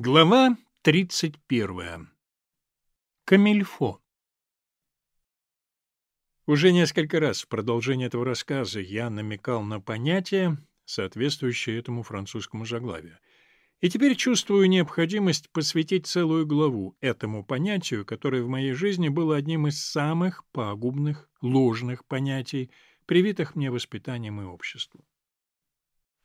Глава 31. Камильфо. Уже несколько раз в продолжении этого рассказа я намекал на понятие, соответствующее этому французскому заглавию. И теперь чувствую необходимость посвятить целую главу этому понятию, которое в моей жизни было одним из самых пагубных, ложных понятий, привитых мне воспитанием и обществом.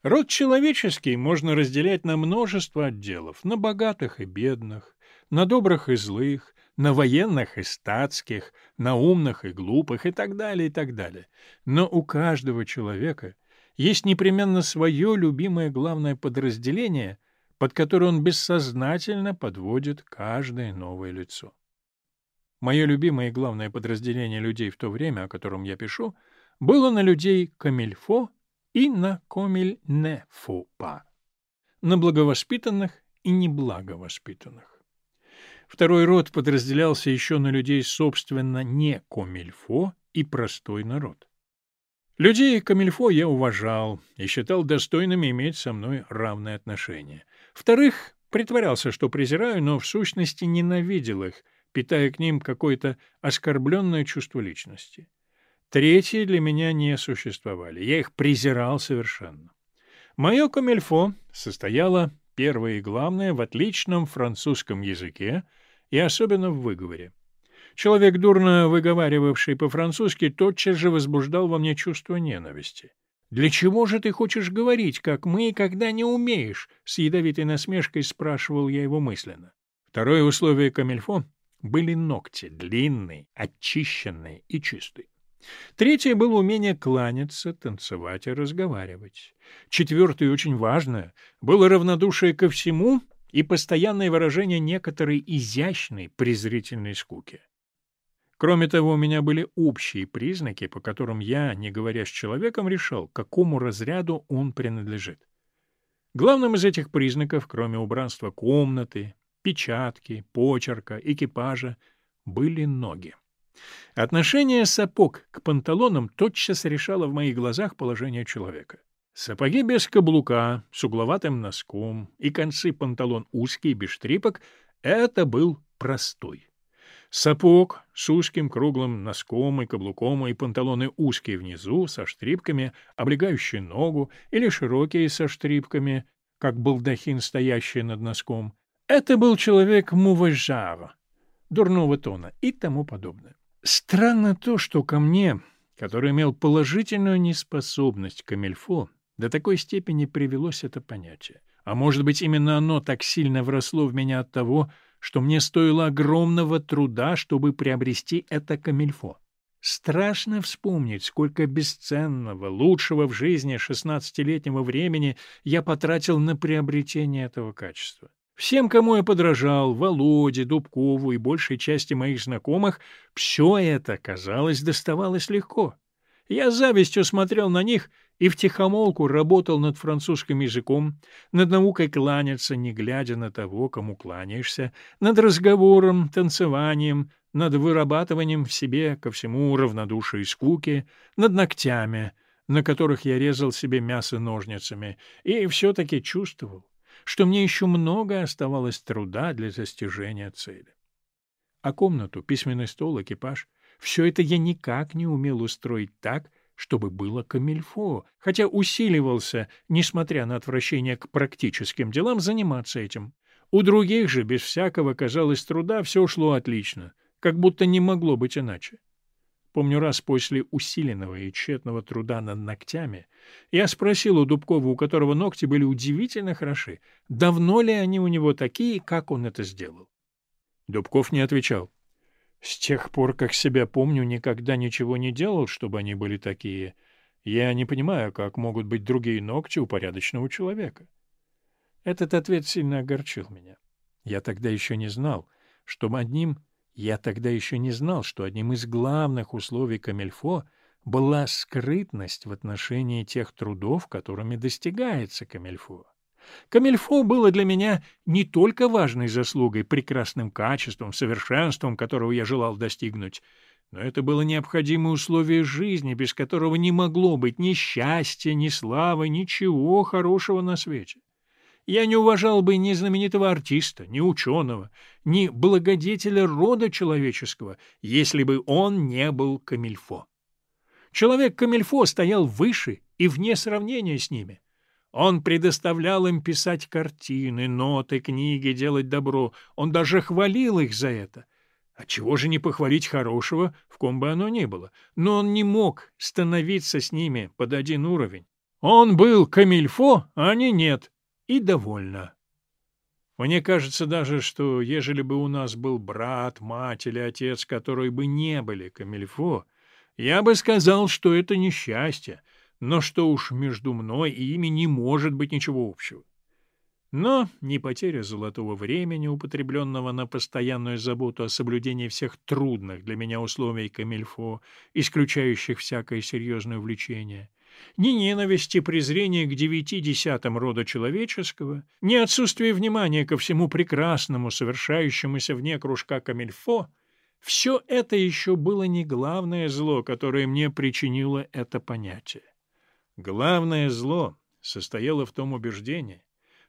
Род человеческий можно разделять на множество отделов, на богатых и бедных, на добрых и злых, на военных и статских, на умных и глупых и так далее, и так далее. Но у каждого человека есть непременно свое любимое главное подразделение, под которое он бессознательно подводит каждое новое лицо. Мое любимое и главное подразделение людей в то время, о котором я пишу, было на людей камильфо и на комель не фу па, на благовоспитанных и неблаговоспитанных. Второй род подразделялся еще на людей, собственно, не комильфо и простой народ. Людей комильфо я уважал и считал достойными иметь со мной равные отношения. Вторых притворялся, что презираю, но в сущности ненавидел их, питая к ним какое-то оскорбленное чувство личности. Третьи для меня не существовали, я их презирал совершенно. Мое комильфо состояло, первое и главное, в отличном французском языке и особенно в выговоре. Человек, дурно выговаривавший по-французски, тотчас же возбуждал во мне чувство ненависти. «Для чего же ты хочешь говорить, как мы, когда не умеешь?» — с ядовитой насмешкой спрашивал я его мысленно. Второе условие камильфо были ногти, длинные, очищенные и чистые. Третье было умение кланяться, танцевать и разговаривать. Четвертое, очень важное, было равнодушие ко всему и постоянное выражение некоторой изящной презрительной скуки. Кроме того, у меня были общие признаки, по которым я, не говоря с человеком, решал, к какому разряду он принадлежит. Главным из этих признаков, кроме убранства комнаты, печатки, почерка, экипажа, были ноги. Отношение сапог к панталонам тотчас решало в моих глазах положение человека. Сапоги без каблука, с угловатым носком и концы панталон узкие, без штрипок — это был простой. Сапог с узким круглым носком и каблуком и панталоны узкие внизу, со штрипками, облегающие ногу, или широкие со штрипками, как балдахин, стоящий над носком. Это был человек муважара, дурного тона и тому подобное. Странно то, что ко мне, который имел положительную неспособность к Амельфо, до такой степени привелось это понятие. А может быть, именно оно так сильно вросло в меня от того, что мне стоило огромного труда, чтобы приобрести это камильфо. Страшно вспомнить, сколько бесценного, лучшего в жизни шестнадцатилетнего времени я потратил на приобретение этого качества. Всем, кому я подражал, Володе, Дубкову и большей части моих знакомых, все это, казалось, доставалось легко. Я завистью смотрел на них и втихомолку работал над французским языком, над наукой кланяться, не глядя на того, кому кланяешься, над разговором, танцеванием, над вырабатыванием в себе ко всему равнодушия и скуки, над ногтями, на которых я резал себе мясо ножницами, и все-таки чувствовал, что мне еще много оставалось труда для достижения цели. А комнату, письменный стол, экипаж — все это я никак не умел устроить так, чтобы было камильфо, хотя усиливался, несмотря на отвращение к практическим делам, заниматься этим. У других же, без всякого, казалось, труда, все шло отлично, как будто не могло быть иначе. Помню раз после усиленного и тщетного труда над ногтями, я спросил у Дубкова, у которого ногти были удивительно хороши, давно ли они у него такие, как он это сделал. Дубков не отвечал. С тех пор, как себя помню, никогда ничего не делал, чтобы они были такие. Я не понимаю, как могут быть другие ногти у порядочного человека. Этот ответ сильно огорчил меня. Я тогда еще не знал, что одним я тогда еще не знал, что одним из главных условий камельфо была скрытность в отношении тех трудов, которыми достигается камельфо. Камельфо было для меня не только важной заслугой, прекрасным качеством, совершенством, которого я желал достигнуть, но это было необходимое условие жизни, без которого не могло быть ни счастья, ни славы, ничего хорошего на свете. Я не уважал бы ни знаменитого артиста, ни ученого, ни благодетеля рода человеческого, если бы он не был камильфо. Человек камильфо стоял выше и вне сравнения с ними. Он предоставлял им писать картины, ноты, книги, делать добро. Он даже хвалил их за это. А чего же не похвалить хорошего, в ком бы оно ни было? Но он не мог становиться с ними под один уровень. Он был камильфо, а они нет. И довольно. Мне кажется даже, что ежели бы у нас был брат, мать или отец, которые бы не были камильфо, я бы сказал, что это несчастье, но что уж между мной и ими не может быть ничего общего. Но не потеря золотого времени, употребленного на постоянную заботу о соблюдении всех трудных для меня условий камильфо, исключающих всякое серьезное увлечение, ни ненависти презрения к девяти десятым рода человеческого, ни отсутствие внимания ко всему прекрасному, совершающемуся вне кружка камильфо — все это еще было не главное зло, которое мне причинило это понятие. Главное зло состояло в том убеждении,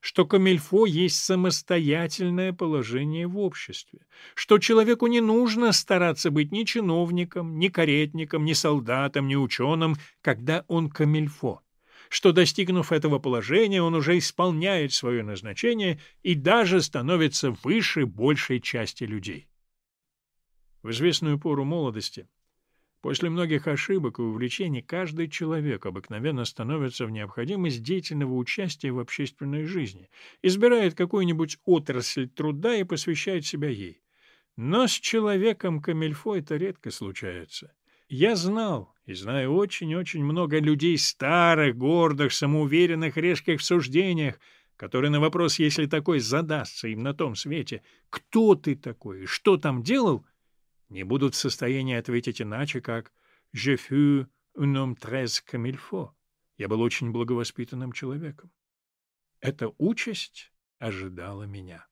что камильфо есть самостоятельное положение в обществе, что человеку не нужно стараться быть ни чиновником, ни каретником, ни солдатом, ни ученым, когда он камильфо, что, достигнув этого положения, он уже исполняет свое назначение и даже становится выше большей части людей. В известную пору молодости После многих ошибок и увлечений каждый человек обыкновенно становится в необходимость деятельного участия в общественной жизни, избирает какую-нибудь отрасль труда и посвящает себя ей. Но с человеком Камильфо это редко случается. Я знал и знаю очень-очень много людей старых, гордых, самоуверенных, резких в суждениях, которые на вопрос, если такой задастся им на том свете, кто ты такой и что там делал, не будут в состоянии ответить иначе, как «Je fus un homme très comme il faut». Я был очень благовоспитанным человеком. Эта участь ожидала меня.